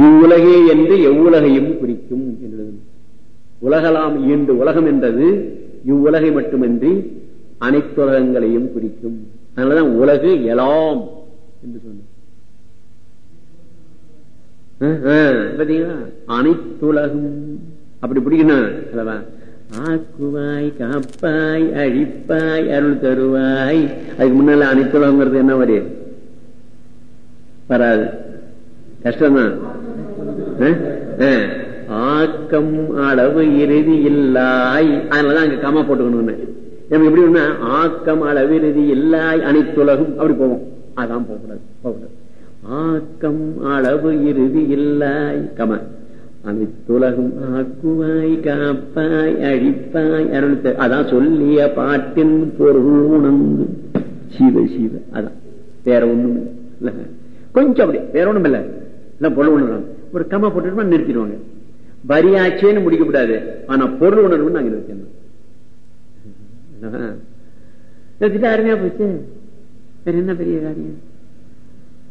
இவ்வுலகே என்று எவ்வுலகையும் குறிக்கும் என்று உலகலாம் ஈண்டு உலகம் என்றது இவ்வுலகை மட்டுமின்றி அனைத்துலகங்களையும் குறிக்கும் அதனாலதான் உலகு எலாம் என்று சொன்ன பாத்தீங்களா? அனைத்துலகம். அப்படி பிடிக்கணும் ஆக்குவாய் காப்பாய் அழிப்பாய் அருள் தருவாய். அதுக்கு முன்னால அனைத்துலகங்கிறது என்ன வரி? வராது. கஷ்டம்தான். ஆக்கம் அளவு இறுதி இல்லாய். அதனாலதான் அங்க கமா போட்டுக்கணும்னு. நம்ம எப்படி ஒண்ணு ஆக்கம் அளவு இறுதி இல்லாய் அனைத்துலகும் அப்படி போவோம். அதான் போகக்கூடாது போகக்கூடாது. ஆக்கம் அளவு இறுதி இல்லாய் கம. அனைத்துலகம் ஆக்குவாய் காப்பாய் அழிப்பாய் அருள் அதான் சொல்லிய பாட்டின் பொருள் உணர்ந்து. சீவ சீவ அதான். வேற ஒண்ணும் இல்ல. கொஞ்சம் அப்படி. வேற ஒண்ணும் இல்ல இல்ல பொருள் உணர்றாங்க. ஒரு கம்மா போட்டு நிறுத்திடுவாங்க. வரியாச்சேன்னு முடிக்க கூடாது. ஆனா பொருள் உணர்வு நாங்க நிறுத்தணும் நிறுத்திட்டு அருமையா போச்சு. வேற என்ன பெரிய காரியம்?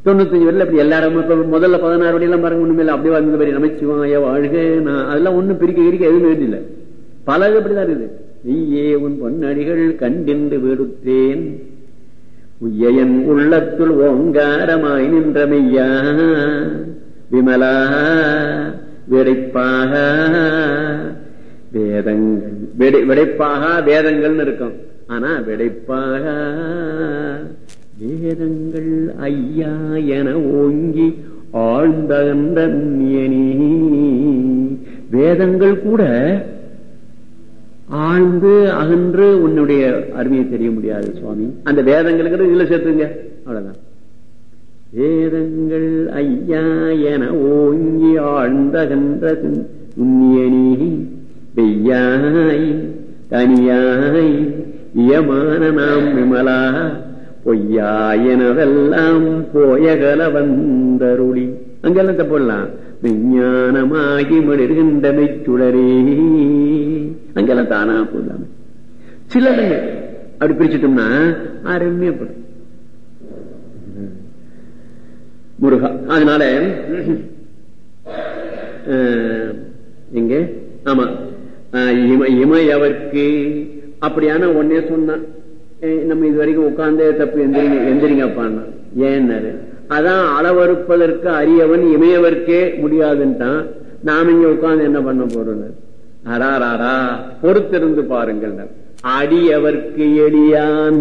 தொண்ணூத்தஞ்சு வரல அப்படி எல்லாரும் முதல்ல பதினாறு வழி எல்லாம் பாருங்க ஒண்ணுமே இல்லை. அப்படியே வந்து மாதிரி நமச்சிவாய வாழ்க. நான் அதெல்லாம் ஒண்ணும் பிரிக்க கிரிக்க எதுவும் வேண்டியில்ல பலது அப்படிதான் இருக்குது. நீயே உன் பொன்னடிகள் கண்டின்று விடுத்தேன் உயன் உள்ளத்துள் ஓங்காரமாய் நின்ற மெய்யா. விமலா விடைப்பாக. வேதங்கள் விடைப்பாக வேதங்கள்னு இருக்கும். ஆனா விடைப்பாக. வேதங்கள் ஐயா என ஓங்கி ஆழ்ந்த வேதங்கள் கூட ஆழ்ந்து அகன்று உன்னுடைய அருமையை தெரிய முடியாது சுவாமி. அந்த வேதங்களுக்கு இதுல சேர்த்துங்க. அவ்வளவுதான். வேதங்கள் ஐயா என ஓங்கி ஆழ்ந்தகன்ற உண்ணியனி பெய்யாய் தனியாய் இயமான நாம் விமலா பொய்யாயனவெல்லாம் போயகல வந்தருளி. அங்கெல்லாம் தப்படலாம் விஞ்ஞானமாகி மடிர்கின்ற மெச்சுடரே அங்கெல்லாம் தானா போடலாம். சில அப்படி பிரிச்சுட்டோம்னா அருமையப்படும் முருகா. அதனால எங்க? ஆமா. இமையவர்க்கு அப்படியான ஒன்னே சொன்னான் நம்ம இது வரைக்கும் உட்கார்ந்தே தப்பு எந்திரிங்க எந்திரிங்கப்பான்னா. ஏன்னாரு? அதான் அளவறுப்பதற்கு அரியவன் இமையவர்க்கே முடியாதுன்ட்டான். நாம இங்க உட்கார்ந்து என்ன பண்ண போறோம் அடாராடா பொறுத்திருந்து பாருங்கள். அடியவர்க்கு எளியான்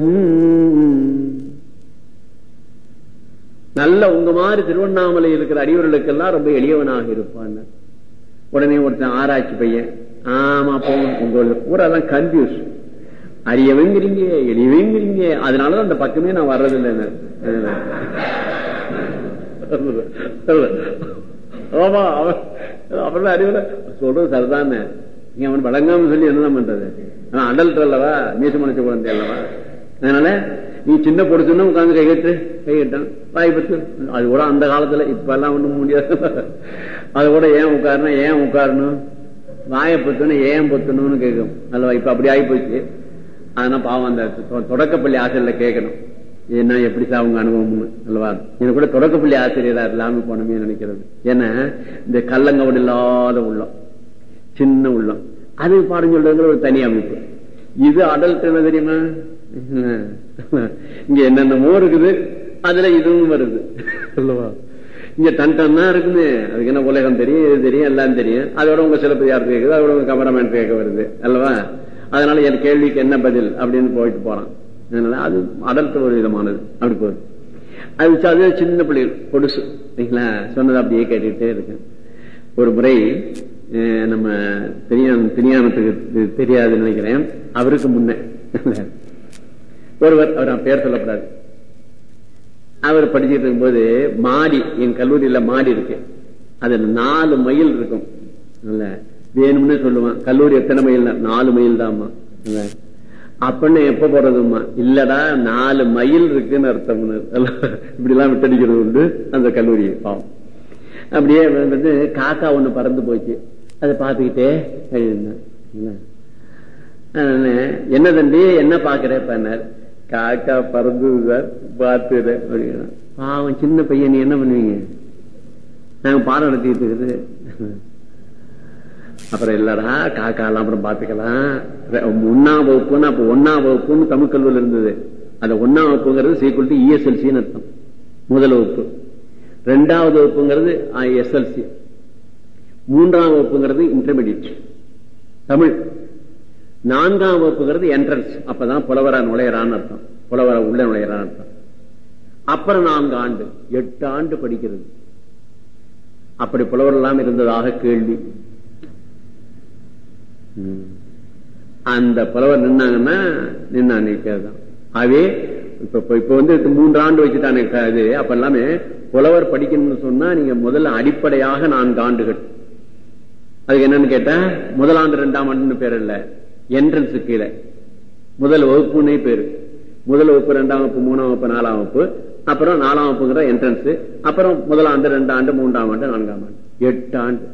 நல்ல உங்க மாதிரி திருவண்ணாமலை இருக்கிற அடியவர்களுக்கெல்லாம் ரொம்ப எளியவனாக இருப்பான். உடனே ஒருத்தன் ஆராய்ச்சி பையன் ஆமா போங்க. உங்க ஊரெல்லாம் கன்ஃபியூஸ் அரியவங்கிறீங்க எளியவேங்கிறீங்க. அதனாலதான் அந்த பக்கமே நான் வர்றதில்லை ஆமா அப்புறம் அறிவுல சொல்றது சரிதானே? நீங்க அவன் வழங்காம சொல்லி என்னதான் பண்றது? ஆனா அடல்ட் அல்லவா மீச மனுஷ குழந்தை அல்லவா? அதனால நீ சின்ன பொடுச்சுன்னா உட்காந்து கைகட்டு கைகட்டான் பத்து. அது கூட அந்த காலத்துல இப்ப எல்லாம் ஒண்ணும் முடியாது. அது கூட ஏன் உட்காரணும் ஏன் உட்காரணும் வாயை பொத்தணும் ஏன் பொத்தணும்னு கேட்கும். அல்லவா இப்ப அப்படி ஆகி போச்சு அதனால பாவம் அந்த தொடக்கப்பள்ளி ஆசிரியர்ல கேட்கணும். என்ன எப்படி அவங்க அனுபவம்னு? அல்லவா? எனக்கு கூட தொடக்கப்பள்ளி ஆசிரியரா இல்லாம போனமே நினைக்கிறது. ஏன்னா இந்த கல்லங்கோடு இல்லாத உள்ளம். சின்ன உள்ளம். அது பாடம் சொல்றதுங்கிற ஒரு தனி அமைப்பு. இது அடல் தெரியுமா? இங்க என்னென்னமோ இருக்குது. அதுல இதுவும் வருது. அல்லவா? இங்க டன் டன்னா இருக்குது அதுக்கு என்ன உலகம் தெரியும் இது தெரியும் எல்லாம் தெரியும். அதோட உங்க சிலப்பதிகாரத்து கேட்குது அதோட உங்க கமரமேன் கேட்க வருது. அல்லவா? அதனால என் கேள்விக்கு என்ன பதில் அப்படின்னு போயிட்டு போறான். அதனால அது அடல்ட் ஒரு விதமானது. அப்படி போகுது. அது அது சின்ன பிள்ளைகள் பொடுசு. சரிங்களா சொன்னது அப்படியே கேட்டுக்கிட்டே இருக்கு. ஒரு முறை நம்ம தெரியாம தெரியாமத்துக்கு தெரியாதுன்னு நினைக்கிறேன். அவருக்கு முன்ன. ஒருவர் அவர் பேர் சொல்லப்படாது. அவர் படிச்சுட்டு இருக்கும்போது மாடி என் கல்லூரியில மாடி இருக்கு. அது நாலு மைல் இருக்கும். வேணும்னு சொல்லுவான். கல்லூரி எத்தனை மைல் நாலு மைல் தான்மா அப்படின்னு எப்ப போறதுமா இல்லடா நாலு மைல் இருக்குன்னு அர்த்தம். இப்படி எல்லாம் விட்டடிக்கிறது உண்டு அந்த கல்லூரி. பாவம். அப்படியே வந்து காக்கா ஒண்ணு பறந்து போச்சு. அதை பார்த்துக்கிட்டே என்ன? தம்பி? என்ன பாக்குறேன் காக்கா பறந்தது சார் பார்த்துறேன் பாவம் சின்ன பையன் என்ன பண்ணுவீங்க? நாங்க பாடம் நடத்திட்டு இருக்குது. அப்புறம் இல்லடா காக்காலாம் அப்புறம் பாத்துக்கலாம் ஒன்னாம் வகுப்புன்னு அப்ப ஒன்னாம் வகுப்புன்னு தமிழ் கல்வியில் இருந்தது. அந்த ஒன்னாம் வகுப்புங்கிறது சீக்குவல் டு இஎஸ்எல்சின்னு அர்த்தம். முதல் வகுப்பு. ரெண்டாவது வகுப்புங்கிறது எஸ்எல்சி மூன்றாம் வகுப்புங்கிறது இன்டர்மீடியட் தமிழ். நான்காம் வகுப்புங்கிறது என்ட்ரன்ஸ் அப்பதான் புலவரா நுழையறான்னு அர்த்தம். புலவர உள்ள நுழையறான்னு அர்த்தம். அப்புறம் நான்கு ஆண்டு. எட்டு ஆண்டு படிக்கிறது. அப்படி புலவர் எல்லாம் இருந்ததாக கேள்வி. அந்த புலவர் நின்னாங்கன்னா நின்னா நிற்கிறதுதான் ஆகவே இப்ப இப்ப வந்து மூன்று ஆண்டு வச்சுட்டானே இது. அப்ப எல்லாமே புலவர் படிக்கணும்னு சொன்னா நீங்க முதல்ல அடிப்படையாக நான்கு ஆண்டுகள். அதுக்கு என்னன்னு கேட்டா முதலாண்டு ரெண்டாம் ஆண்டுன்னு பேர் இல்ல. என்ட்ரன்ஸ் கீழே. முதல் வகுப்புன்னே பேரு முதல் வகுப்பு ரெண்டாம் வகுப்பு மூணாம் வகுப்பு நாலாம் வகுப்பு. அப்புறம் நாலாம் வகுப்புங்கிற என்ட்ரன்ஸ் அப்புறம் முதலாண்டு ரெண்டு ஆண்டு மூன்றாம் ஆண்டு நான்காம் ஆண்டு. எட்டு ஆண்டு.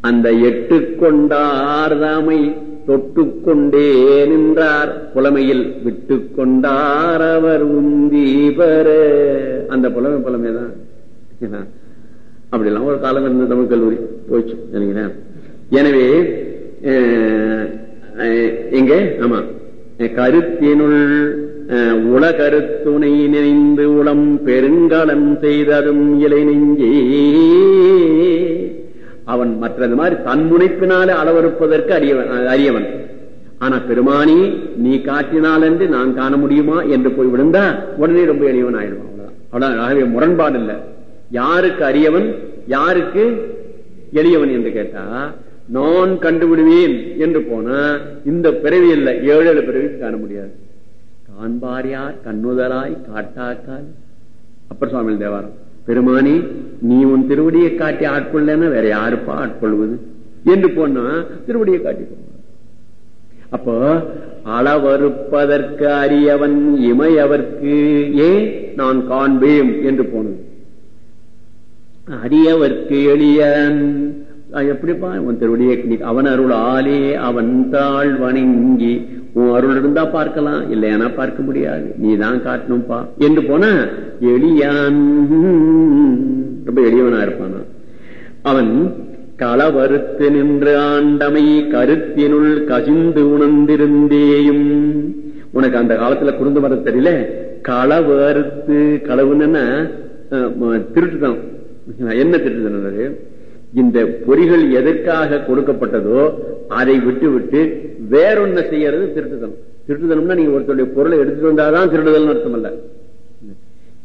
அந்த எட்டு கொண்டார் தாமை தொட்டு கொண்டே நின்றார். புலமையில் விட்டு கொண்டார் அவர் உந்தீபர அந்த புலமை புலமைதான். அப்படிலாம் ஒரு காலம் இருந்த தமிழ் கல்லூரி. போச்சு நினைக்கிறேன் எனவே எங்க? ஆமா. கருத்தினுள் உலகருத்துணை நினைந்து உளம் பெருங்கலம் செய்ததும் இலை நெஞ்சே. அவன் மற்றது மாதிரி தன் முனைப்பினாலே அளவறுப்பதற்கு அறியவன் அறியவன் ஆனா பெருமானி நீ காட்டினால் என்று நான் காண முடியுமா என்று போய் விழுந்தா உடனே ரொம்ப எளியவன் ஆயிடுவான். அவ்வளவுதான். ஆகவே முரண்பாடு இல்லை யாருக்கு அறியவன் யாருக்கு எளியவன் என்று கேட்டா நான் கண்டுபிடுவேன் என்று போனா இந்த பிறவி இல்லை ஏழு ஏழு பிறவிக்கு காண முடியாது. காண்பார் யார் கண்ணுதலாய் காட்டாக்கால். அப்பர் சுவாமி தேவாரம் பெருமானி நீ உன் திருவடியை காட்டி ஆட்கொள்ளனா வேற யாருப்பா ஆட்கொள்வது? என்று போனா திருவடியை காட்டி அப்போ அளவறுப்பதற்கு அறியவன் இமையவர்க்கு ஏன் நான் காண்பேன்? என்று போனது. அறியவர்க்கு எளியன் எப்படிப்பா? உன் திருவடியை அவன் அருள் ஆலே அவன் தாழ் வணங்கி உன் அருள் இருந்தா பார்க்கலாம் இல்லையானா பார்க்க முடியாது. நீ தான் காட்டணும்பா. என்று போன எளியான் ரொம்ப எளியவனா இருப்பானா? அவன் களவறுத்து நின்று ஆண்டமை கருத்தினுள் கசிந்து உணர்ந்திருந்தேயும். உனக்கு அந்த காலத்துல குறுந்து வர தெரியல? களவறுத்து களவுன்னு திருட்டுதான் என்ன திருட்டுதான் இந்த பொறிகள் எதற்காக கொடுக்கப்பட்டதோ அதை விட்டு விட்டு வேறொன்ன செய்யறது திருட்டுதல் திருட்டுதனம்னா நீங்க ஒருத்தருடைய பொருளை எடுத்துட்டு வந்தாதான் திருடுதல் அர்த்தம் அல்ல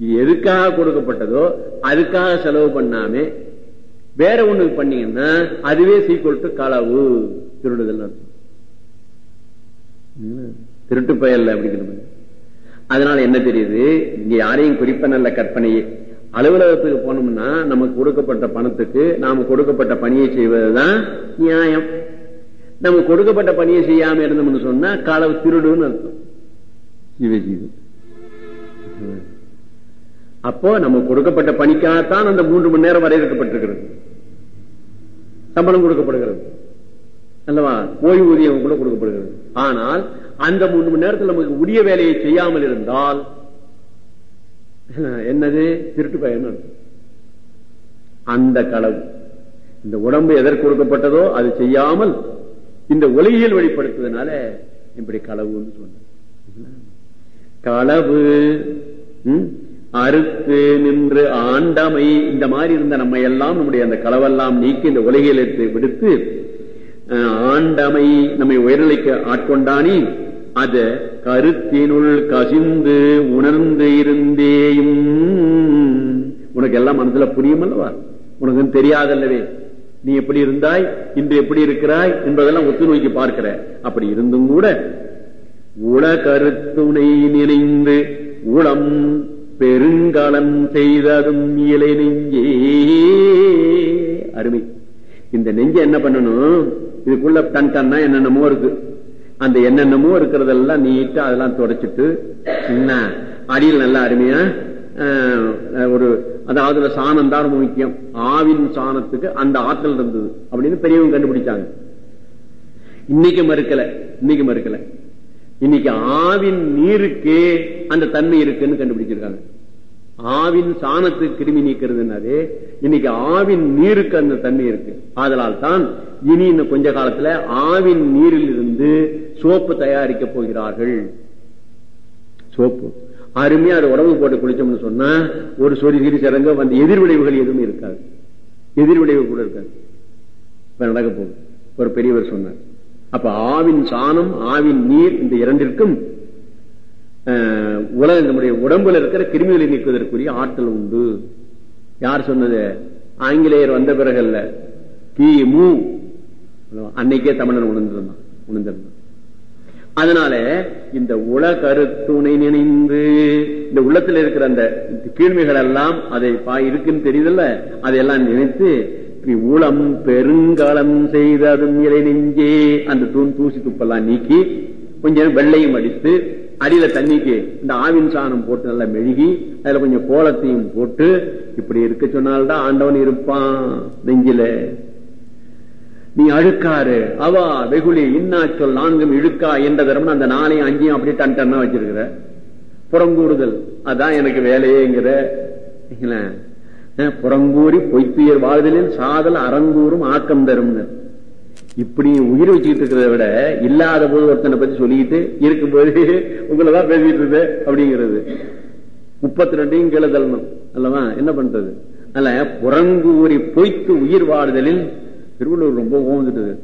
இது எதுக்காக கொடுக்கப்பட்டதோ அதுக்காக செலவு பண்ணாம வேற ஒண்ணு பண்ணீங்கன்னா அதுவே சீக்குவல் களவு திருடுதல் அர்த்தம். திருட்டு பயல்ல அப்படிங்கிற அதனால என்ன தெரியுது? இங்க யாரையும் குறிப்ப நல்ல கற்பனையே. அலுவலகத்துக்கு போனோம்னா நமக்கு கொடுக்கப்பட்ட பணத்துக்கு நாம கொடுக்கப்பட்ட பணியை செய்வதுதான் நியாயம். நம்ம கொடுக்கப்பட்ட பணியை செய்யாம இருந்தோம்னு சொன்னா களவு திருடுன்னு அர்த்தம். சிவஜீவி அப்போ நம்ம கொடுக்கப்பட்ட பணிக்காகத்தான் அந்த மூன்று மணி நேரம் வரையறுக்கப்பட்டிருக்கிறது சம்பளம் கொடுக்கப்படுகிறது. அல்லவா? ஓய்வூதியம் கூட கொடுக்கப்படுகிறது. ஆனால் அந்த மூன்று மணி நேரத்தில் நமக்கு உரிய வேலையை செய்யாமல் இருந்தால் என்னது? திருட்டு பயன் அந்த களவு. இந்த உடம்பு எதற்கு கொடுக்கப்பட்டதோ அது செய்யாமல் இந்த உலகியல் வெளிப்படுத்துவதனால இப்படி களவுன்னு சொன்ன களவு அறுத்து நின்று ஆண்டமை இந்த மாதிரி இருந்த நம்ம எல்லாம் நம்முடைய அந்த களவெல்லாம் நீக்கி இந்த உலகியல் எடுத்து விடுத்து ஆண்டமை நம்மை உயர்நிலைக்கு ஆட்கொண்டானி அத கருத்தினுள் கசிந்து உணர்ந்து இருந்தேயும். உனக்கு எல்லாம் மனசுல புரியும் அல்லவா உனக்கு தெரியாதல்லவே. நீ எப்படி இருந்தாய்? இன்று எப்படி இருக்கிறாய்? என்பதெல்லாம் ஒத்து நோக்கி பார்க்கிற. அப்படி இருந்தும் கூட உல கருத்துணை நினைந்து உளம் பெருங்கலம் செய்ததும் இலை நெஞ்சே. அருமை. இந்த நெஞ்ச என்ன பண்ணணும்? இதுக்குள்ள டன் டன்னா என்னென்னமோ இருக்கு. அந்த என்னென்னமோ இருக்கிறதெல்லாம் நீட்டா அதெல்லாம் தொடச்சிட்டு என்ன அடியில் நல்லா அருமையா ஒரு அதாவது சாணம் தான் ரொம்ப முக்கியம். ஆவின் சாணத்துக்கு அந்த ஆற்றல் இருந்தது அப்படின்னு பெரியவங்க கண்டுபிடிச்சாங்க. இன்னைக்கு மறுக்கல இன்னைக்கு மறுக்கல. இன்னைக்கு ஆவின் நீருக்கு அந்த தன்மை இருக்குன்னு கண்டுபிடிச்சிருக்காங்க. ஆவின் சாணத்துக்கு கிருமி நீக்கிறதுனாலே இன்னைக்கு ஆவின் நீருக்கு அந்த தன்மை இருக்கு. அதனால் தான் இனி இன்னும் கொஞ்ச காலத்துல ஆவின் நீரில் இருந்து சோப்பு தயாரிக்க போகிறார்கள். சோப்பு. அருமையா அது உடம்பு போட்டு குளிச்சோம்னு சொன்னா ஒரு சொறி சிறு சிறங்க அந்த எதிர்விளைவுகள் எதுவும் இருக்காது. எதிர்விளைவு கூட இருக்காது. இப்ப நடக்க போகுது. ஒரு பெரியவர் சொன்னார். அப்ப ஆவின் சாணம் ஆவின் நீர் இந்த இரண்டிற்கும் உலக நம்முடைய உடம்புல இருக்கிற கிருமிகளை நீக்குவதற்குரிய ஆற்றல் உண்டு. யார் சொன்னது? ஆங்கிலேயர் வந்த பிறகு அல்ல கிமு அன்னைக்கே தமிழன் உணர்ந்திருந்தான் உணர்ந்திருந்தான். அதனால இந்த உல கருத்துணை நினைந்து இந்த உள்ளத்தில் இருக்கிற அந்த கீழ்மைகள் எல்லாம் அதை இருக்குன்னு தெரியுதுல்ல? அதையெல்லாம் நினைத்து உளம் பெருங்காலம் செய்ததும் இலை நெஞ்சே அந்த தூண் தூசி துப்பெல்லாம் நீக்கி கொஞ்சம் வெள்ளையும் அடித்து அடியில தண்ணிக்கு இந்த ஆவின் சாணம் போட்டு நல்லா மெழுகி அதுல கொஞ்சம் கோலத்தையும் போட்டு இப்படி இருக்க சொன்னால்தான் ஆண்டவன் இருப்பான் நெஞ்சில. நீ அழுக்காரு அவா வெகுளி இன்னா சொல் நான்கும் இழுக்கா என்ற தரம் அந்த நாளையும் அஞ்சையும் அப்படி டன் டன்னா வச்சிருக்கிற. புறங்கூறுதல் அதான் எனக்கு வேலையேங்கிற. புறங்கூறி பொய்த்துயர் வாழ்தலில் சாதல் அறங்கூறும் ஆக்கம் தரும்னு. இப்படி உயிர் வச்சுக்கிட்டு இருக்கிறத விட இல்லாத போது ஒருத்தனை பத்தி சொல்லிக்கிட்டு இருக்கும்போது உங்களதான் பேசிட்டு இருந்த அப்படிங்கிறது. முப்பத்தி ரெண்டையும் கீழே தள்ளணும். அல்லவா? என்ன பண்றது? அல்ல புறங்கூறி பொய்த்து உயிர் வாழ்தலில் திருவள்ளூர் ரொம்ப ஓந்துட்டது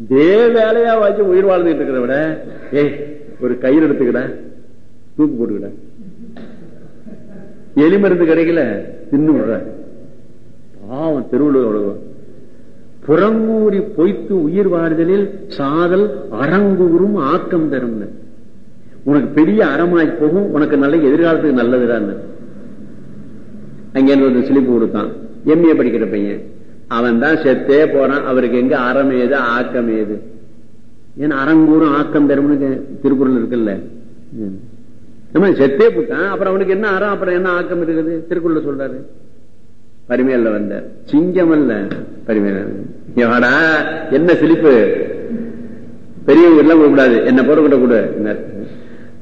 இதே வேலையா வாச்சு உயிர் வாழ்ந்துட்டு இருக்கிறத விட ஏய் ஒரு கயிறு எடுத்துக்கிட. தூக்கு போட்டுக்கிட. எலி மருந்து கிடைக்கல தின்னு விடுற. பாவம் திருவள்ளுவர் புறங்கூறி பொய்த்து உயிர் வாழ்தலில் சாதல் அறங்கூறும் ஆக்கம் தரும் உனக்கு பெரிய அறமாய் போகும் உனக்கு நல்ல எதிர்காலத்துக்கு நல்லதுதான் அங்கே ஒரு சிலிப்பு கொடுத்தான். எம்ஏ படிக்கிற பையன். அவன் தான் செத்தே போறான். அவருக்கு எங்க அறம் ஏது ஆக்கம் ஏது? ஏன்னா அறங்கூறும் ஆக்கம் தரும்னு திருக்குறள் இருக்குல்ல? நம்ம செத்தே போட்டான். அப்புறம் அவனுக்கு என்ன அறம் அப்புறம் என்ன ஆக்கம் இருக்குது? திருக்குறள் சொல்றாரு. பரிமையில வந்த. சிங்கம் அல்ல பரிமையிலடா என்ன சிலிப்பு? பெரியவங்க எல்லாம் கூடாது என்ன போற கூட.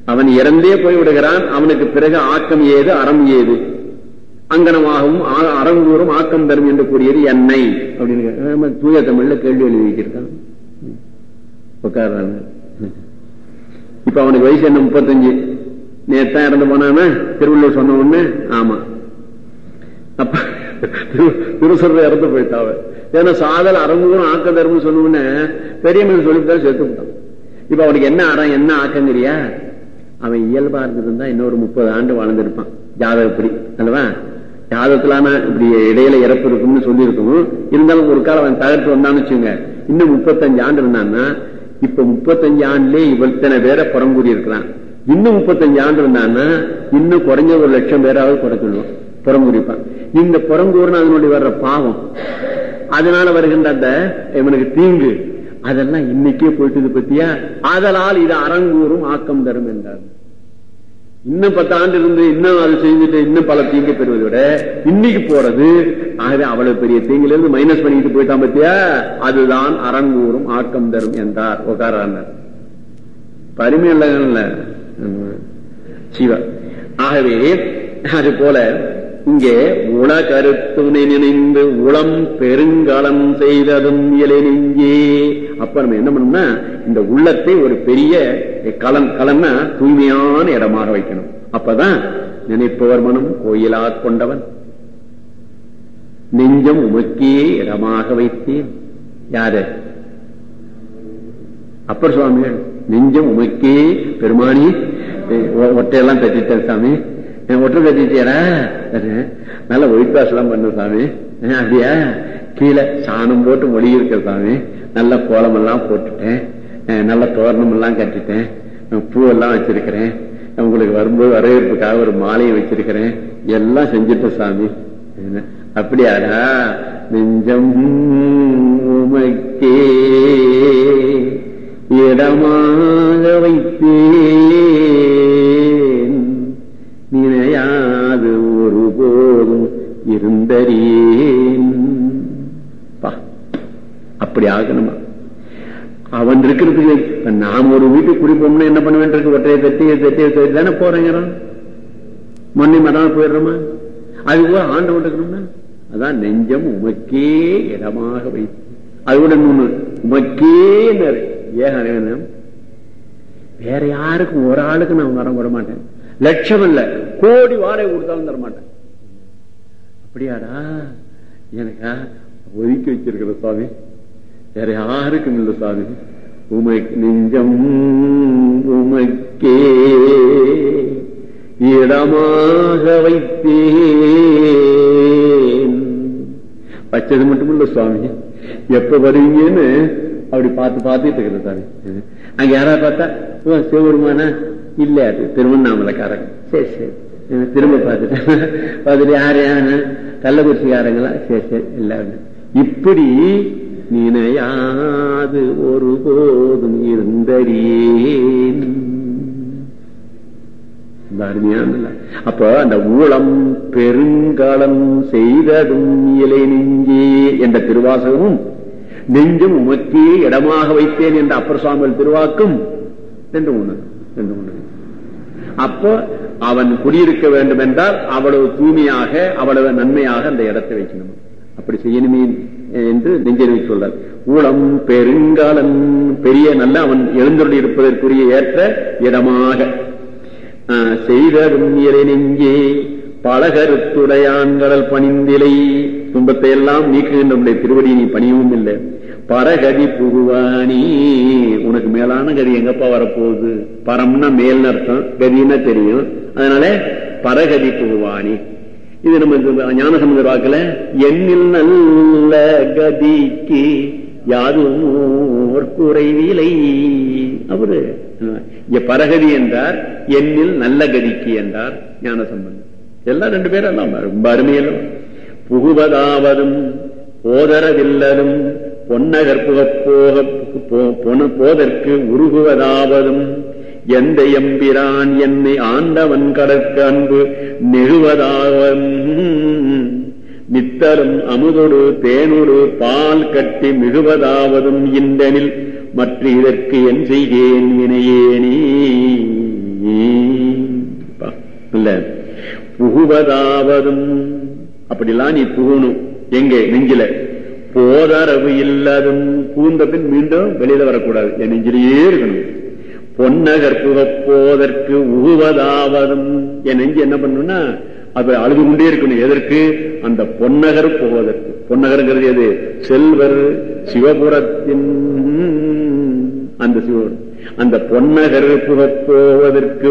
அவன் இறந்தே போய் விடுகிறான் அவனுக்கு பிறகு ஆக்கம் ஏது அறம் ஏது? அங்கனமாகவும் அறங்கூறும் ஆக்கம் தரும் என்று கூறியது என்னை. அப்படின்னு தூய தமிழ்ல கேள்வி எழுதி வைக்கிறான் உட்கார்றாங்க. இப்ப அவனுக்கு வயசு என்ன? முப்பத்தஞ்சு. நேத்தான் இறந்து போனானா? திருவள்ளுவர் சொன்ன ஒண்ணு ஆமா. அப்ப திருசுர இறந்து போயிட்டாவ. ஏன்னா சாதல் அரங்கூரம் ஆக்க தர்மம் சொன்ன பெரிய மனிதன் சொல்லிவிட்டாரு செத்து விட்டான். இப்ப அவனுக்கு என்ன அறம் என்ன ஆக்கங்கிறியா? அவன் இயல்பா இருந்திருந்தா இன்னொரு முப்பது ஆண்டு வாழ்ந்திருப்பான். ஜாதகப்படி அல்லவா? ஜாதகத்திலான இப்படி இடையில இறப்பு இருக்கும்னு சொல்லி இருந்தாலும் ஒரு காலம் அவன் தகர்த்து வந்தான்னு வச்சுங்க இன்னும் முப்பத்தஞ்சு ஆண்டு இருந்தான்னா இப்ப முப்பத்தஞ்சு ஆண்டுலயே இத்தனை பேரை புறங்கூடி இருக்கிறான் இன்னும் முப்பத்தஞ்சு ஆண்டு இருந்தான்னா இன்னும் குறைஞ்ச ஒரு லட்சம் பேராவது குறை சொல்லுவான் புறங்குறிப்பான் இந்த புறங்கூர்னு அதனுடைய வர்ற பாவம். அதனால வருகின்ற அந்த இவனுக்கு தீங்கு. அதெல்லாம் இன்னைக்கே போயிட்டு பத்தியா? அதனால் இது அறங்கூறும் ஆக்கம் தரும் என்றார். இன்னும் பத்து ஆண்டு இருந்து இன்னும் அது செஞ்சுட்டு இன்னும் பல தீங்கு பெறுவதை விட இன்னைக்கு போறது ஆகவே அவ்வளவு பெரிய தீங்குல இருந்து மைனஸ் பண்ணிட்டு போயிட்டான் பத்தியா? அதுதான் அரங்கூறும் ஆக்கம் தரும் என்றார் உட்காரார் பருமை இல்ல சிவா. ஆகவே அது போல இங்கே உல கருத்துணை நினைந்து உளம் பெருங்காலம் செய்ததும் இலைநெஞ்சே அப்ப நம்ம என்ன பண்ணோம்னா இந்த உள்ளத்தை ஒரு பெரிய கலன் கலன்னா தூய்மையான இடமாக வைக்கணும். அப்பதான் நினைப்பவர் மனம் கோயிலா கொண்டவன். நெஞ்சம் உமக்கே இடமாக வைத்தேன். யாரு? அப்பர் சுவாமிகள். நெஞ்சம் உமக்கே பெருமானி ஒட்டையெல்லாம் தட்டிட்டேன் சாமி. ஒற்றை கட்டிட்டியடா நல்ல ஒயிட் வாஷ் எல்லாம் பண்ண சாமி. அப்படியா? கீழே சாணம் போட்டு மொழி இருக்கிற சாமி. நல்ல கோலம் எல்லாம் போட்டுட்டேன் நல்ல தோரணம் எல்லாம் கட்டிட்டேன் பூவெல்லாம் வச்சிருக்கிறேன். உங்களுக்கு வரும்போது வரவேற்புக்காக ஒரு மாலையை வச்சிருக்கிறேன். எல்லாம் செஞ்சுட்டேன் சாமி. அப்படியாடா? நெஞ்சம் உமைக்கே இடமாக வைத்தே. அழியாது ஒரு போதும் இருந்தறியேன் அப்படி ஆகணுமா? அவன் இருக்கிறதுக்கு நாம் ஒரு வீட்டுக்கு குடிப்போம்னா என்ன பண்ண வேண்டியிருக்கு ஒற்றையை தட்டி தட்டி தானே போறேங்கிறான் மண்ணை மடாம போயிடுறோமா? அது கூட ஆண்டு கொண்டிருக்கணும்னா அதான் நெஞ்சம் உமக்கே இடமாக வைத்து. அது கூட இன்னொன்னு உமக்கே ஏக வேற யாருக்கும் ஒரு ஆளுக்கு நான் வரம் விட மாட்டேன். லட்சம் இல்ல கோடி வாடகை கொடுத்தாலும் தரமாட்டேன். அப்படியாடா? எனக்கா? ஒதுக்கி வச்சிருக்கிற சுவாமி வேற யாருக்கும் இல்லை சுவாமி உமைக்கு நெஞ்சம் உமைக்கே இடமாக வைத்தேன். வச்சது மட்டும் இல்ல சுவாமி எப்ப வருவீங்கன்னு அப்படி பார்த்து பார்த்துட்டு இருக்கிற சாமி. அங்க யாரா பார்த்தா? சிவபெருமானா? இல்ல அது திருவண்ணாமலைக்காரங்க சரி சரி. திரும்ப பார்த்துட்டேன் பார்த்துட்டு யார் யாரு? கள்ளக்குறிச்சிக்காரங்களா சரி சரி எல்லாரும் இப்படி நினையாது ஒருபோதும் இருந்தறியேன் அருமையான அப்ப அந்த ஊழம் பெருங்காலம் செய்ததும் இலை நெஞ்சே என்ற திருவாசகமும் நெஞ்சும் உமக்கே இடமாக வைத்தேன் என்ற அப்பர் சுவாமிகள் திருவாக்கும். ரெண்டு ஒண்ணு ரெண்டு ஒண்ணு. அப்போ அவன் குடியிருக்க வேண்டும் என்றால் அவ்வளவு தூய்மையாக அவ்வளவு நன்மையாக அந்த இடத்தை வைக்கணும். அப்படி செய்யணுமே என்று நெஞ்சறிவி சொல்றார். ஊழம் பெருங்காலம் பெரிய நல்ல அவன் எழுந்தொழி இருப்பதற்குரிய ஏற்ற இடமாக. செய்ததும் இறை நெஞ்சே பலகருத்துடையான்களல் பணிந்திலை துன்பத்தை எல்லாம் நீக்குகின்ற திருவடி நீ பணியவும் இல்லை. பரகதி புகுவானி உனக்கு மேலான கதி எங்கப்பா வரப்போகுது? பரம்னா மேல் அர்த்தம். கதின்னா தெரியும். அதனால பரகதி புகுவானி இது நம்ம ஞானசமுதர் வாக்குல எண்ணில் நல்ல கதிக்கு யாரும் குறைவிலை அவரு இங்க பரகதி என்றார் எண்ணில் நல்ல கதிக்கு என்றார் ஞானசம்பந்தம் எல்லாம் ரெண்டு பேரும் எல்லாம் ரொம்ப அருமையிலும் புகுவதாவதும் போதரவில்லதும் பொன்னகர் போக போதற்கு உருகுவதாவதும் எந்த எம்பிரான் என்னை ஆண்டவன் கடற்கு அன்பு நெழுவதாவதும் நித்தரும் அமுதொடு தேனொடு பால் கட்டி மிகுவதாவதும் இந்தனில் மற்ற இதற்கு என் செய்கேன் வினையேனே இல்ல. புகுவதாவதும் அப்படிலாம் நீ புகணும். எங்கே? நெஞ்சில. போதரவு இல்லாதும் கூந்த பின் மீண்டும் வெளியில வரக்கூடாது. என் நெஞ்சிலேயே இருக்கணும். பொன்னகர் புகப்போதற்கு உகுவதாவதும் என் நெஞ்சு என்ன பண்ணணும்னா அது அழுது கொண்டே இருக்கணும். எதற்கு? அந்த பொன்னகர் போவதற்கு பொன்னகருங்கிறது எது? செல்வர் சிவபுரத்தின் அந்த சிவபுரம். அந்த பொன்னகர் புகப்போவதற்கு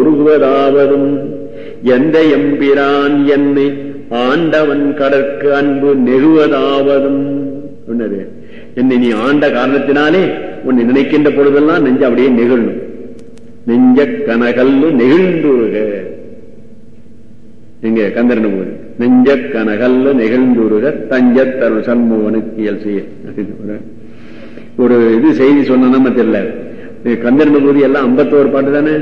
உருகுவதாவதும் எந்த எம்பிரான் என்னை ஆண்டவன் கடற்கு அன்பு நெகுவதாவதும் என்னை நீ ஆண்ட காரணத்தினாலே உன்னை நினைக்கின்ற பொழுதெல்லாம் நெஞ்ச அப்படியே நெகிழும். நெஞ்ச கனகல்லு நெகிழ்ந்துருக எங்க கந்தரன் போது நெஞ்ச கனகல்ல நெகிழ்ந்துருக தஞ்ச தரு சண்முகனுக்கு இயல் செய்ய. ஒரு இது செய்தி சொன்ன நம்ம தெரியல. கந்தரன் போது எல்லாம் ஐம்பத்தோரு பாட்டு தானே?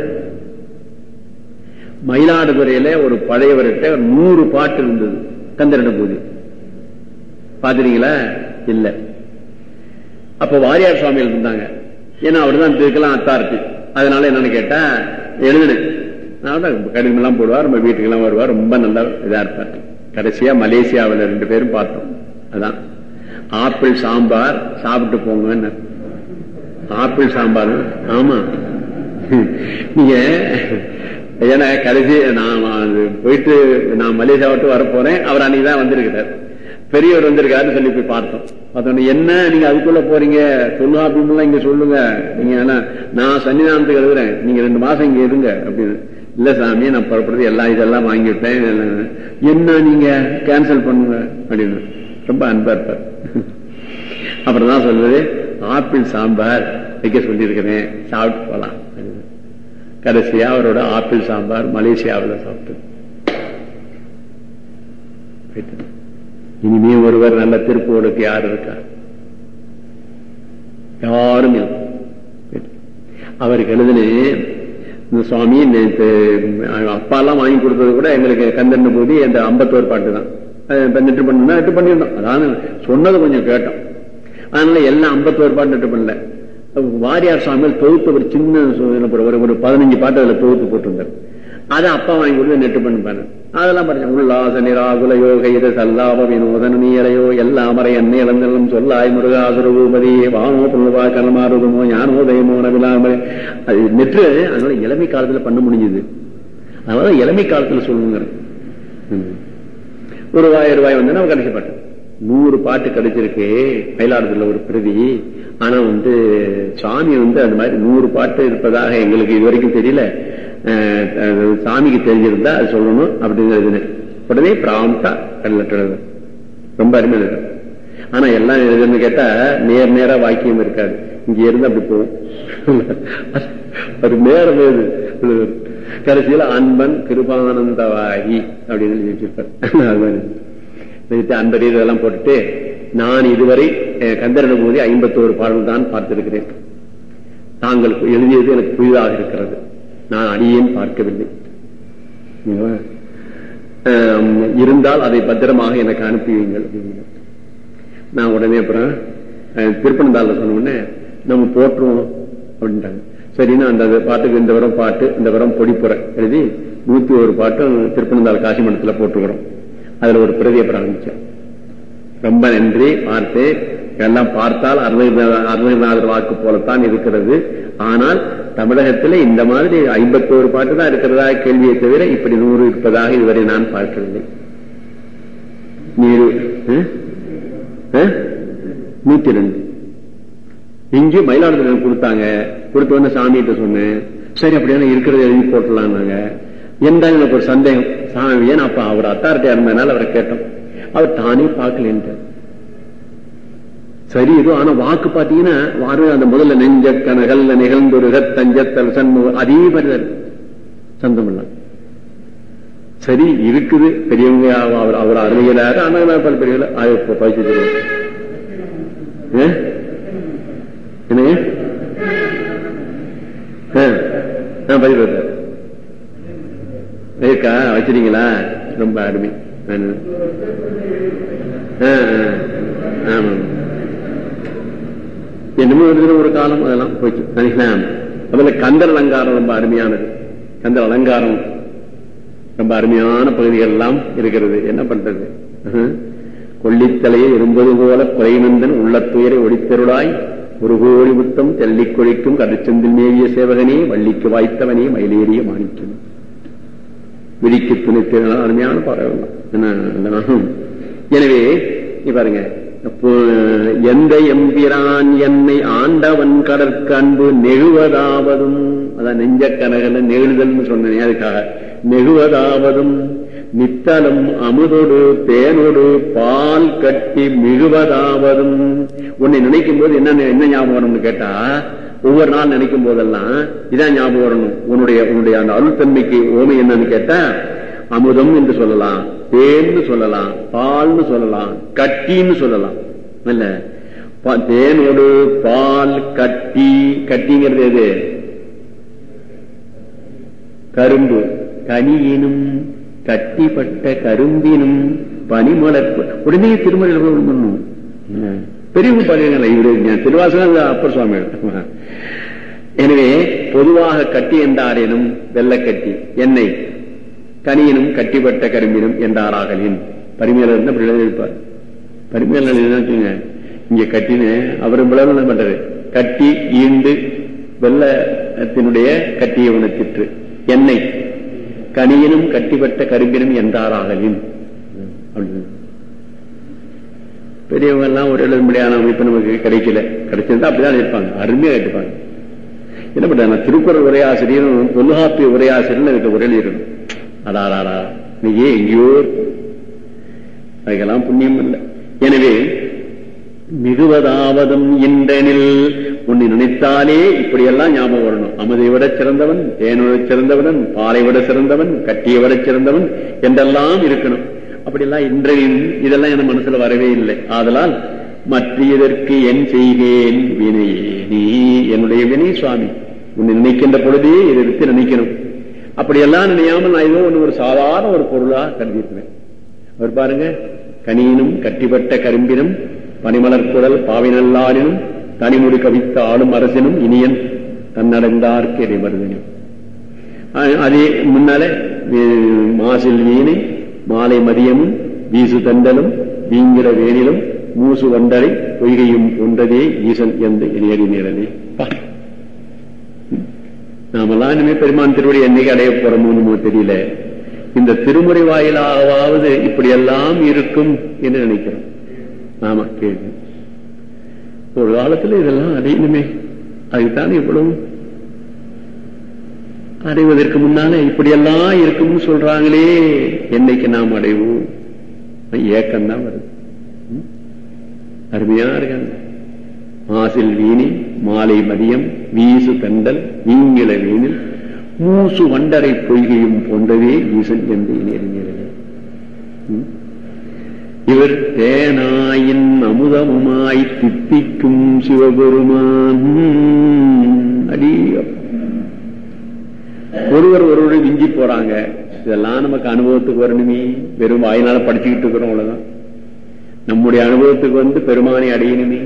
மயிலாடுதுறையில ஒரு பழையவர்கிட்ட நூறு பாட்டு இருந்தது கந்தரிட பூஜை. பாத்துறீங்களா இல்ல. அப்ப வாரியார் சுவாமிகள் இருந்தாங்க. ஏன்னா அவர்தான் அத்தா அத்தாரிட்டி. அதனால என்னன்னு கேட்டா எழுதுனு கடிதம் எல்லாம் போடுவார் நம்ம வீட்டுக்கு எல்லாம் வருவார் ரொம்ப நல்லா இதா இருப்பார். கடைசியா மலேசியாவில் ரெண்டு பேரும் பார்த்தோம். அதான். ஆப்பிள் சாம்பார் சாப்பிட்டு போங்கன்னு. ஆப்பிள் சாம்பார். ஆமா. நீங்க ஏன்னா கடைசி நான் போயிட்டு நான் மலேசியா விட்டு வர போறேன் அவர் அன்னைக்கு தான் வந்திருக்கிறார். பெரியவர் வந்திருக்காருன்னு சொல்லி போய் பார்த்தோம். பார்த்தோம் என்ன? நீங்க அதுக்குள்ள போறீங்க? தொல்காப்பியம்லாம் இங்க சொல்லுங்க. நீங்க நான் சன்னிதானத்துக்கு எழுதுறேன். நீங்க ரெண்டு மாசம் இங்க இருங்க அப்படின்னு. இல்ல சாமி நான் புறப்படுறது எல்லாம் இதெல்லாம் வாங்கிவிட்டேன் என்ன நீங்க? கேன்சல் பண்ணுங்க அப்படின்னு. ரொம்ப அன்பா இருப்பார். அப்புறம் தான் சொல்றது ஆப்பிள் சாம்பார் வைக்க சொல்லியிருக்கிறேன். சாப்பிட்டு போலாம். கடைசியா அவரோட ஆப்பிள் சாம்பார் மலேசியாவில் சாப்பிட்டு. இனிமே ஒருவர் நல்ல திருப்போடுக்கு யார் இருக்கா? யாரும் அவருக்கு எழுதுனே இந்த சுவாமி அப்பா எல்லாம் வாங்கி கொடுத்தது கூட எங்களுக்கு கந்தன் போது அந்த ஐம்பத்தோரு பாட்டு தான். நெட்டு பண்ணா நெட்டு பண்ணியிருந்தோம். அதான் சொன்னது கொஞ்சம் கேட்டோம். அதனால எல்லாம் ஐம்பத்தோரு பாட்டு நெட்டு பண்ணல. வாரியார் சாமியில் தொகுத்து ஒரு சின்ன ஒரு ஒரு பதினஞ்சு பாட்டு அதுல தொகுத்து போட்டிருந்தார். அதை அப்பா வாங்கி கொடுத்து நெட்டு பண்ணிப்பாரு. அதெல்லாம் பாருங்க. உல்லாச நிராகுல யோக இது சல்லாப வினோதன நீரையோ எல்லாமறை என்ன இழந்தெல்லாம் சொல்லாய் முருகாசுரபூபதி வானோ புல்வா கலமாருதமோ ஞானோதயமோ நவிலாமரை அது நெற்று அதனால இளமை காலத்துல பண்ண முடிஞ்சது. அதனால இளமை காலத்துல சொல்லுங்க ஒரு ரூபாய் ரூபாய் வந்து நம்ம கடைசி பாட்டு. நூறு பாட்டு கிடைச்சிருக்கு. மயிலாடுதுறையில ஒரு பிரதி. ஆனா வந்து சாமி வந்து அந்த மாதிரி நூறு பாட்டு இருப்பதாக எங்களுக்கு இது வரைக்கும் தெரியல. சாமிக்கு தெரிஞ்சிருந்தா அது சொல்லணும் அப்படிங்கிறது உடனே பிராம்டா கல்லட்டு ரொம்ப அருமையான ஆனா எல்லாம் எழுதுன்னு கேட்டா நேர் நேரா வாக்கியம் இருக்காது. இங்க இருந்து அப்படி போகும். அது நேரம் எழுது கடைசியில அன்பன் கிருபானந்தவாகி அப்படின்னு எழுதி வச்சிருப்பார். அந்த இதெல்லாம் போட்டுட்டு நான் இதுவரை கந்தரன போது ஐம்பத்தோரு பாடல் தான் பார்த்திருக்கிறேன். தாங்கள் எழுதியது எனக்கு புதிதாக இருக்கிறது. நான் அடியேன் பார்க்கவில்லை. இருந்தால் அதை பத்திரமாக எனக்கு அனுப்புவீங்கள் நான் உடனே அப்புறம் திருப்பனந்தாள் சொன்ன உடனே நம்ம போட்டுருவோம் அப்படின்ட்டாங்க. சரின்னா அந்த பாட்டுக்கு இந்த வரம் பாட்டு இந்த வரம் பொடிப்புற எழுதி நூத்தி ஒரு பாட்டும் திருப்பனந்தாள் காசி மண்டலத்துல போட்டுக்கிறோம் அதுல ஒரு பிரதி அப்புறம் ஆரம்பிச்சேன் ரொம்ப நன்றி பார்த்து எல்லாம் பார்த்தால் அருணகிரிநாதர் வாக்கு போலத்தான் இருக்கிறது. ஆனால் தமிழகத்தில் இந்த மாதிரி ஐம்பத்தோரு பாட்டு தான் இருக்கிறதா கேள்வியை தவிர இப்படி நூறு இருப்பதாக இதுவரை நான் பார்க்கவில்லை. நீரு நூத்தி ரெண்டு இங்கு மயிலாடுதுறை கொடுத்தாங்க. கொடுத்த உடனே சாமிகிட்ட சொன்னேன். சரி அப்படியான இருக்கிறத எழுதி போட்டலாம்னாங்க எந்த எனக்கு ஒரு சந்தேகம். சாமி ஏன்னா அப்ப அவர் அத்தாரிட்டியா இருந்ததுனால அவரை கேட்டோம். அவர் தானே பார்க்கலன்ட்டு சரி இது ஆனா வாக்கு பாத்தீங்கன்னா வாரு அந்த முதல்ல நெஞ்ச கனகல் நிகழ்ந்தொரு தஞ்சத்தல் சண்முக அதே மாதிரி சந்தம் எல்லாம் சரி இருக்குது. பெரியவங்க அவர் அவர் அருமையிலாரு ஆனா பல பெரியவங்க பயிற்சி என்ன பதிவு இருக்கா? வச்சிருக்கீங்களா? ரொம்ப அருமை. ஆமா என்னமோ எழுதுன ஒரு காலம் அதெல்லாம் போச்சு அதுல கந்தர் அலங்காரம் ரொம்ப அருமையானது. கந்தர் அலங்காரம் ரொம்ப அருமையான பகுதிகள் எல்லாம் இருக்கிறது. என்ன பண்றது? கொல்லித்தலையை இரும்பது போல குறைநந்தன் உள்ள துயரை ஒடித்தருளாய். ஒரு கோடி முத்தம் தெல்லிக் கொழிக்கும் கதிச்சந்தில் மேவிய சேவகனே வள்ளிக்கு வாய்த்தவனே மயிலேறிய மாணிக்கம். விழிக்கு துணைத்திறனால் அருமையான பாடலாம் எனவே பாருங்க. எந்த எம்பிரான் என்னை ஆண்டவன் கடற்கன்பு நெழுவதாவதும் அதான் நெஞ்ச கனகல நெழுதல் சொன்னேன் அதுக்காக நெழுவதாவதும் நித்தலும் அமுதோடு தேனோடு பால் கட்டி மிகுவதாவதும். உன்னை நினைக்கும் போது என்ன என்ன ஞாபகம் வரும்னு கேட்டா ஒவ்வொரு நாள் நினைக்கும் போதெல்லாம் இதான் ஞாபகம் வரணும். உன்னுடைய உன்னுடைய அந்த அருள் தன்மைக்கு ஓமை என்னன்னு கேட்டா அமுதம் என்று சொல்லலாம். தேன்னு சொல்லலாம் பால்னு சொல்லலாம் கட்டின்னு சொல்லலாம். இல்ல தேனோடு பால் கட்டி கட்டிங்கிறது எது? கரும்பு. கனியினும் கட்டிப்பட்ட கரும்பினும் பனிமலர்ப்பு. உடனே திருமலையில் பண்ணும். பெரியவங்க பாருங்களா இவரு திருவாசகம் அப்பர் சுவாமி எனவே பொதுவாக கட்டி என்றாரேனும் வெள்ளக்கட்டி எண்ணெய். கனியினும் கட்டிப்பட்ட கரும்பினும் என்றாராகலின். பரிமையாளர் இருந்து அப்படி எழுதியிருப்பார் பரிமையாளர் வச்சுங்க இங்க கட்டின்னு அவர் விளம்பரம் பண்றது கட்டி ஈண்டு வெள்ளத்தினுடைய கட்டிய உணத்திற்று எண்ணெய் கனியினும் கட்டிப்பட்ட கரும்பினும் என்றாராகலின். அப்படின்னு பெரியவங்க எல்லாம் ஒரு எழுதும்படியான அமைப்பு நமக்கு கிடைக்கல. கிடைச்சிருந்தா அப்படிதான் இருப்பாங்க அருமையா கேட்டுப்பாங்க. என்ன பண்றாங்க திருக்குறள் உரையாசிரியரும் தொல்காப்பிய உரையாசிரியர் இதுக்கு உரை அடாராடா நீயே எங்கேயோ அதுக்கெல்லாம் புண்ணியம் இல்லை. எனவே மிகுவதாவதும் இன்றனில் உன்னை நினைத்தாலே இப்படியெல்லாம் ஞாபகம் வரணும். அமதை விட சிறந்தவன் தேனோட சிறந்தவன் பாலை விட சிறந்தவன் கட்டியை விட சிறந்தவன் என்றெல்லாம் இருக்கணும். அப்படியெல்லாம் இன்றையும் இதெல்லாம் என் மனசுல வரவே இல்லை. ஆதலால் மற்ற இதற்கு என் செய்கேன் வினையே. நீ என்னுடைய வினை சுவாமி. உன்னை நினைக்கின்ற பொழுதே இதை எடுத்து நினைக்கணும். அப்படியெல்லாம் நினையாமல் நான் ஏதோ ஒன்று ஒரு சாதாரண ஒரு பொருளா கருதியிருக்கிறேன். அவர் பாருங்க கனியினும் கட்டிப்பட்ட கரும்பினும் பனிமலர் குடல் பாவினல்லாரினும் தனிமுடி கவித்த ஆளும் அரசினும் இனியன் தன்னடைந்தார்க்கு இடைமருதனும் அ- அதே முன்னால மாசில் வீணை மாலை மதியமும் வீசு தண்டலும் வீங்கிற வேனிலும் மூசு வண்டலை பொய்கையும் கொண்டதே ஈசன் எந்த இணையடி நாமெல்லாம் இனிமே பெருமான் திருவடி என்னைக்கு அடைய போறோமோ தெரியல. இந்த திருமுறை வாயிலாவது இப்படி எல்லாம் இருக்கும் என்று நினைக்கிறோம். ஆமா கேள்வி. ஒரு காலத்துல இதெல்லாம் அடையணுமே. அதுதான் இவ்வளவு? அடைவதற்கு முன்னால இப்படியெல்லாம் இருக்கும்னு சொல்றாங்களே. என்னைக்கு நாம் அடைவோம்? ஏக்கம் தான் வருது அருமையா இருக்காங்க. மாசில் வீணி மாலை மதியம் வீசு தண்டல் வீங்கில வீணில் மூசு வண்டரை பொய்கையும் போன்றதே ஈசன் என்று இணையறிஞர்களே இவர் தேனாயின் அமுதமுமாய் தித்திக்கும் சிவபெருமான். அடி ஒருவர் ஒருவரை விஞ்சி போறாங்க. இதெல்லாம் நமக்கு அனுபவத்துக்கு வரணுமே. வெறும் வாயினால படிச்சுக்கிட்டு இருக்கிறோம் அவ்வளவுதான். நம்முடைய அனுபவத்துக்கு வந்து பெருமானை அடையணுமே.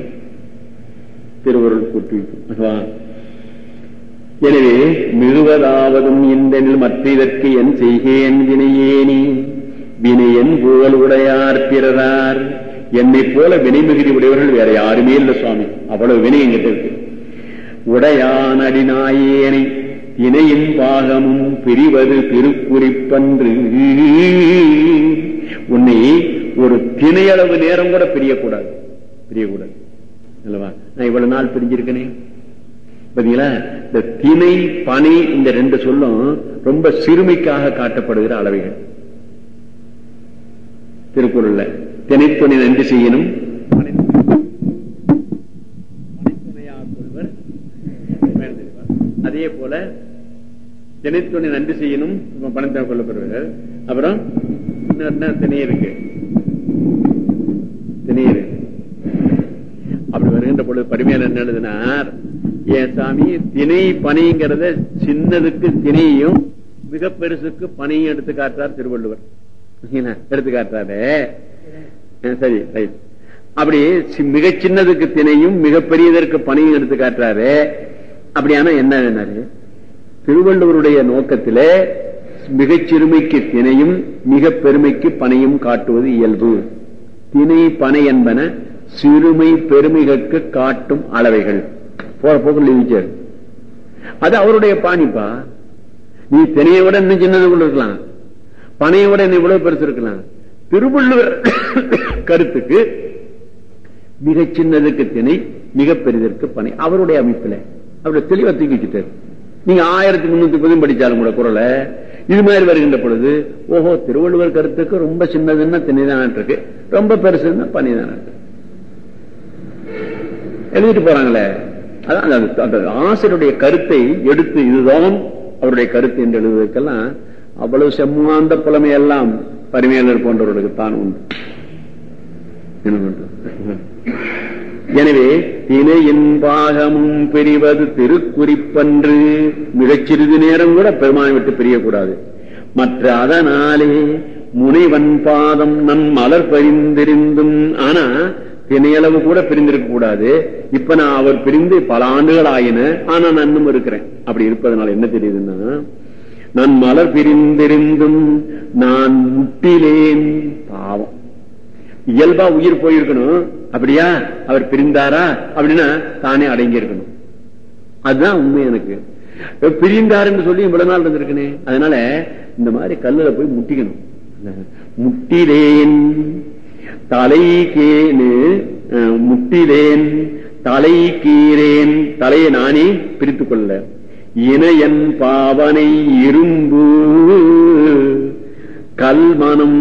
திருவருள் கூட்டுவிக்கும் எனவே மிகுவதாவதும் இந்தனில் மற்ற இதற்கு என் செய்கேன் வினையேனி. வினையன் புகழ் உடையார் பிறரார். என்னை போல வினை மிகுதி உடையவர்கள் வேற யாருமே இல்லை சுவாமி. அவ்வளவு வினை எங்கிட்ட இருக்கு. உடையான் அடிநாயேனை இணையின் பாகமும் பிரிவது திருக்குறிப்பன்று. உன்னை ஒரு திணையளவு நேரம் கூட பிரியக்கூடாது. பிரியக்கூடாது. அல்லவா நான் இவ்வளவு நாள் பிரிஞ்சிருக்கனே. பாத்தீங்களா? இந்த திணை பனை இந்த ரெண்டு சொல்லும் ரொம்ப சிறுமைக்காக காட்டப்படுகிற அளவைகள். திருக்குறள்ல திணைத்துணை நன்றி செய்யணும். அதே போல திணைத்துணை நன்றி செய்யணும் பணத்தை கொள்ளப்படுவார் அப்புறம் இன்னும் திணை இருக்கு திணை இருக்கு அப்படி வருகின்ற என்ன எழுதினார் ஏன் சாமி திணை பனைங்கிறத சின்னதுக்கு திணையும் மிக பெருசுக்கு பனையும் எடுத்து காட்டுறார் திருவள்ளுவர். எடுத்து காட்டுறாரு? சரி ரைட் அப்படி மிக சின்னதுக்கு திணையும் மிகப்பெரியதற்கு பணியும் எடுத்து காட்டுறாரு. அப்படியான என்ன வேணாரு? திருவள்ளுவருடைய நோக்கத்திலே மிகச்சிறுமைக்கு திணையும் மிக பெருமைக்கு பனையும் காட்டுவது இயல்பு. திணை பனை என்பன சிறுமை பெருமைகளுக்கு காட்டும் அளவைகள். போற போக அது அவருடைய பாணிப்பா? நீ தெனைய விட இன்னும் சின்னது இருக்கலாம். பனையை விட என்ன இவ்வளவு பெருசு இருக்கலாம். திருவள்ளுவர் கருத்துக்கு மிகச் சின்னதுக்கு திணை மிக பெரிதற்கு பனை. அவருடைய அமைப்புல. அவருடைய தெளிவா தூக்கி வச்சுட்டாரு. நீங்க ஆயிரத்தி முன்னூத்தி பதிவு படிச்சாலும் கூட குரலை இது மாதிரி வருகின்ற பொழுது ஓஹோ திருவள்ளுவர் கருத்துக்கு ரொம்ப சின்னதுன்னா திணைதான் இருக்கு. ரொம்ப பெருசுன்னா பனிதான் இருக்கு. எழுதிட்டு போறாங்களே? அதான் அந்த- ஆசிரியருடைய கருத்தை எடுத்து இதுதான் அவருடைய கருத்து என்று எழுதுவதற்கெல்லாம் அவ்வளவு செம்மாந்த புலமை எல்லாம் பரிமையாளர் போன்றவர்களுக்கு தான் உண்டு. எனவே தினை பாகமும் பிரிவது திருக்குறிப்பன்று. மிகச்சிறிது நேரம் கூட பெருமானை விட்டு பிரியக்கூடாது. மற்ற அதனாலே முனைவன் பாதம் நன் மலர் பரிந்திருந்தும். ஆனா திணையளவு கூட பிரிந்திருக்க கூடாது. இப்ப நான் அவர் பிரிந்து பல ஆண்டுகள் ஆயின ஆனா நான் இன்னும் இருக்கிறேன். அப்படி இருப்பதனால என்ன தெரியுதுன்னா நான் மலர் பிரிந்திருந்தும் நான் முட்டிலேன் பாவம். இயல்பா உயிர் போயிருக்கணும். அப்படியா? அவர் பிரிந்தாரா? அப்படின்னா தானே அடங்கி இருக்கணும் அதுதான் உண்மை எனக்கு. பிரிந்தாருன்னு சொல்லி இவ்வளவு நாள் இருந்திருக்கனே. அதனால இந்த மாதிரி கல்லுல போய் முட்டிக்கணும். முட்டிலேன். தலை கேனு அஹ், முட்டிலேன் தலை கீரேன் தலையை நானே பிரித்துக் கொள்ள இணையன் பாவனை இரும்பு கல்மனம்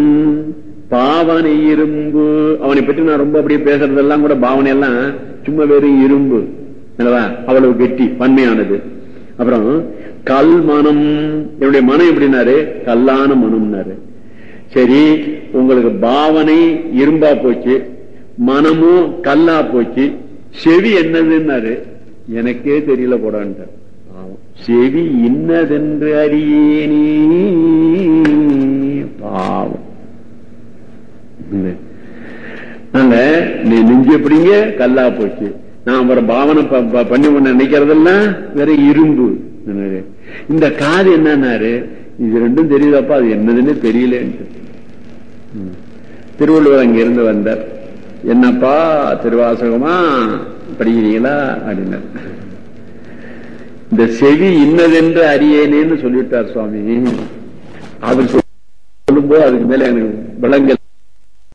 பாவனை இரும்பு. அவனை பற்றி நான் ரொம்ப அப்படியே பேசுறதெல்லாம் கூட பாவனை எல்லாம் சும்மா வெறும் இரும்பு. அவ்வளவு கெட்டி பன்மையானது அப்புறம் கல் மனம் என்னுடைய மனம் எப்படின்னாரு? கல்லான மனம்னாரு. சரி உங்களுக்கு பாவனை இரும்பா போச்சு மனமும் கல்லா போச்சு. செவி என்னதுன்னாரு? எனக்கே தெரியல போடான்ட்டார். செவி இன்னதென்று அறியேனே பாவம். நீ நெஞ்சு எப்படிங்க? கல்லா போச்சு. நான் அவரை பாவனை பண்ணி ஒண்ணு நினைக்கிறதெல்லாம் வேற இரும்பு. இந்த காது என்னன்னாரு? இது ரெண்டும் தெரியுதாப்பா? அது என்னதுன்னு தெரியலன்ட்டு. திருவள்ளுவர் அங்கிருந்து வந்தார். என்னப்பா திருவாசகமா? படிக்கிறீங்களா? அப்படின்னார். இந்த செவி இன்னதென்று அறியேனேன்னு சொல்லிவிட்டார் சுவாமி. அவர் சொல்லும்போது அதுக்கு மேல எனக்கு விளங்கல்.